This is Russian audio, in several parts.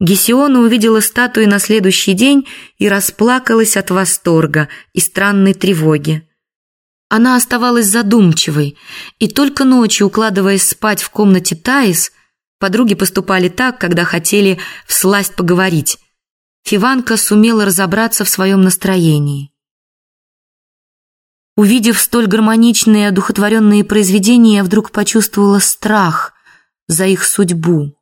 Гесиона увидела статуи на следующий день и расплакалась от восторга и странной тревоги. Она оставалась задумчивой, и только ночью, укладываясь спать в комнате Таис, подруги поступали так, когда хотели всласть поговорить. Фиванка сумела разобраться в своем настроении. Увидев столь гармоничные и одухотворенные произведения, я вдруг почувствовала страх за их судьбу.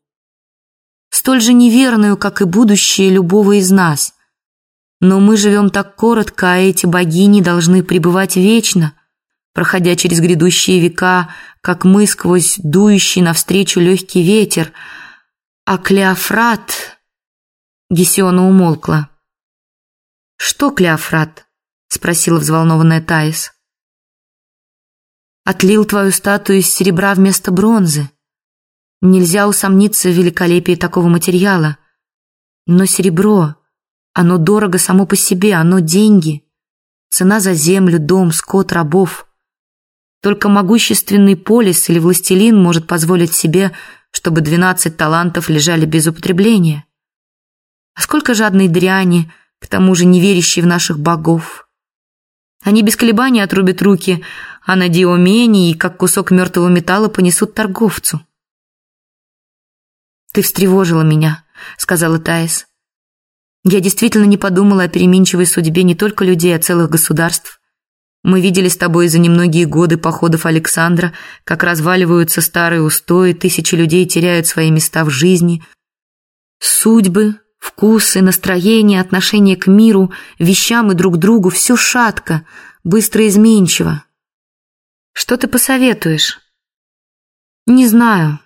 Столь же неверную, как и будущее любого из нас. Но мы живем так коротко, а эти богини должны пребывать вечно, проходя через грядущие века, как мы сквозь дующий навстречу легкий ветер. А Клеофрат... Гесиона умолкла. «Что Клеофрат?» спросила взволнованная Таис. Отлил твою статую из серебра вместо бронзы. Нельзя усомниться в великолепии такого материала. Но серебро, оно дорого само по себе, оно деньги. Цена за землю, дом, скот, рабов. Только могущественный полис или властелин может позволить себе, чтобы двенадцать талантов лежали без употребления. А сколько жадной дряни, к тому же не верящей в наших богов. Они без колебаний отрубят руки, а на Диомене и как кусок мертвого металла понесут торговцу. «Ты встревожила меня», — сказала Таис. «Я действительно не подумала о переменчивой судьбе не только людей, а целых государств. Мы видели с тобой за немногие годы походов Александра, как разваливаются старые устои, тысячи людей теряют свои места в жизни. Судьбы, Вкусы, настроение, отношение к миру, вещам и друг другу – все шатко, быстро изменчиво. Что ты посоветуешь? Не знаю.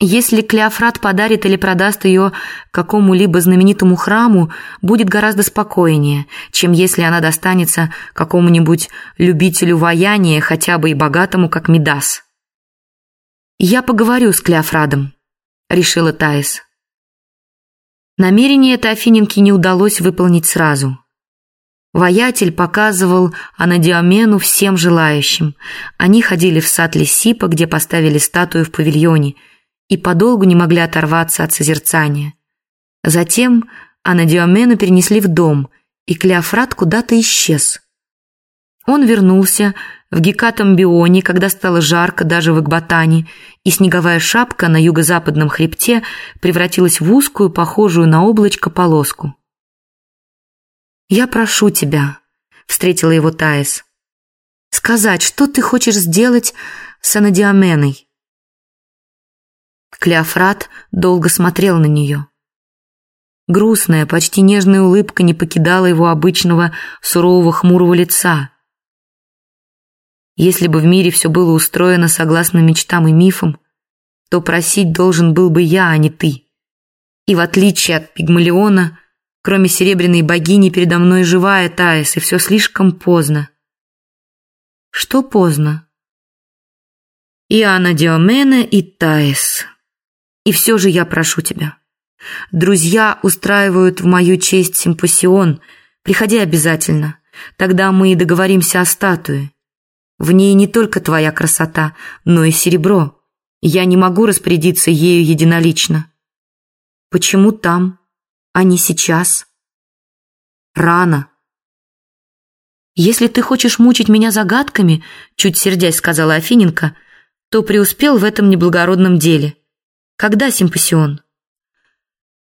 Если Клеофрат подарит или продаст ее какому-либо знаменитому храму, будет гораздо спокойнее, чем если она достанется какому-нибудь любителю ваяния, хотя бы и богатому, как Мидас. «Я поговорю с Клеофрадом», — решила Таис. Намерение это Афиненке не удалось выполнить сразу. Воятель показывал Анадиомену всем желающим. Они ходили в сад Лисипа, где поставили статую в павильоне, и подолгу не могли оторваться от созерцания. Затем Анадиомену перенесли в дом, и Клеофрат куда-то исчез. Он вернулся в Гекатом Бионе, когда стало жарко даже в Экбатане, и снеговая шапка на юго-западном хребте превратилась в узкую, похожую на облачко, полоску. «Я прошу тебя», — встретила его Таис, — «сказать, что ты хочешь сделать с Анадиаменой?» Клеофрат долго смотрел на нее. Грустная, почти нежная улыбка не покидала его обычного сурового хмурого лица — если бы в мире все было устроено согласно мечтам и мифам, то просить должен был бы я, а не ты. И в отличие от Пигмалиона, кроме серебряной богини, передо мной живая Таис, и все слишком поздно. Что поздно? И Анна Диомена, и Таис. И все же я прошу тебя. Друзья устраивают в мою честь симпосион. Приходи обязательно. Тогда мы и договоримся о статуе. В ней не только твоя красота, но и серебро. Я не могу распорядиться ею единолично. Почему там, а не сейчас? Рано. Если ты хочешь мучить меня загадками, чуть сердясь сказала Афиненко, то преуспел в этом неблагородном деле. Когда симпосион?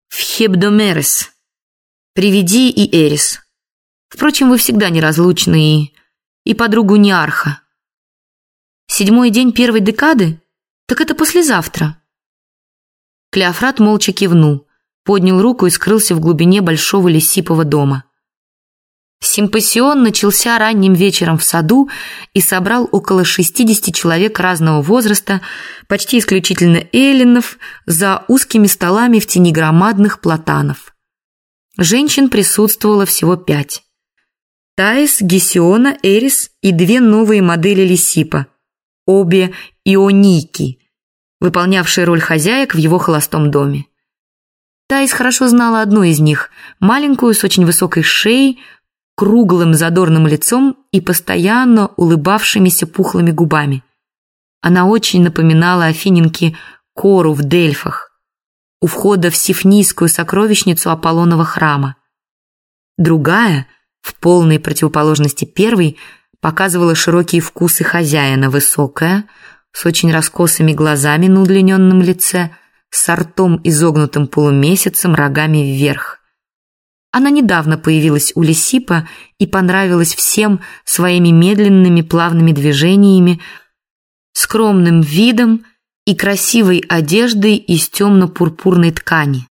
В Хебдомерес. Приведи и Эрис. Впрочем, вы всегда неразлучны и и подругу Ниарха. Седьмой день первой декады? Так это послезавтра. Клеофрат молча кивнул, поднял руку и скрылся в глубине большого лисипового дома. Симпосион начался ранним вечером в саду и собрал около 60 человек разного возраста, почти исключительно эллинов, за узкими столами в тени громадных платанов. Женщин присутствовало всего пять. Таис, Гесиона, Эрис и две новые модели Лисипа, обе ионики, выполнявшие роль хозяек в его холостом доме. Таис хорошо знала одну из них, маленькую с очень высокой шеей, круглым задорным лицом и постоянно улыбавшимися пухлыми губами. Она очень напоминала Афининке Кору в Дельфах. у входа в Сифнийскую сокровищницу Аполлонова храма. Другая, в полной противоположности первой, показывала широкие вкусы хозяина, высокая, с очень раскосыми глазами на удлиненном лице, с ртом изогнутым полумесяцем, рогами вверх. Она недавно появилась у Лисипа и понравилась всем своими медленными плавными движениями, скромным видом и красивой одеждой из темно-пурпурной ткани.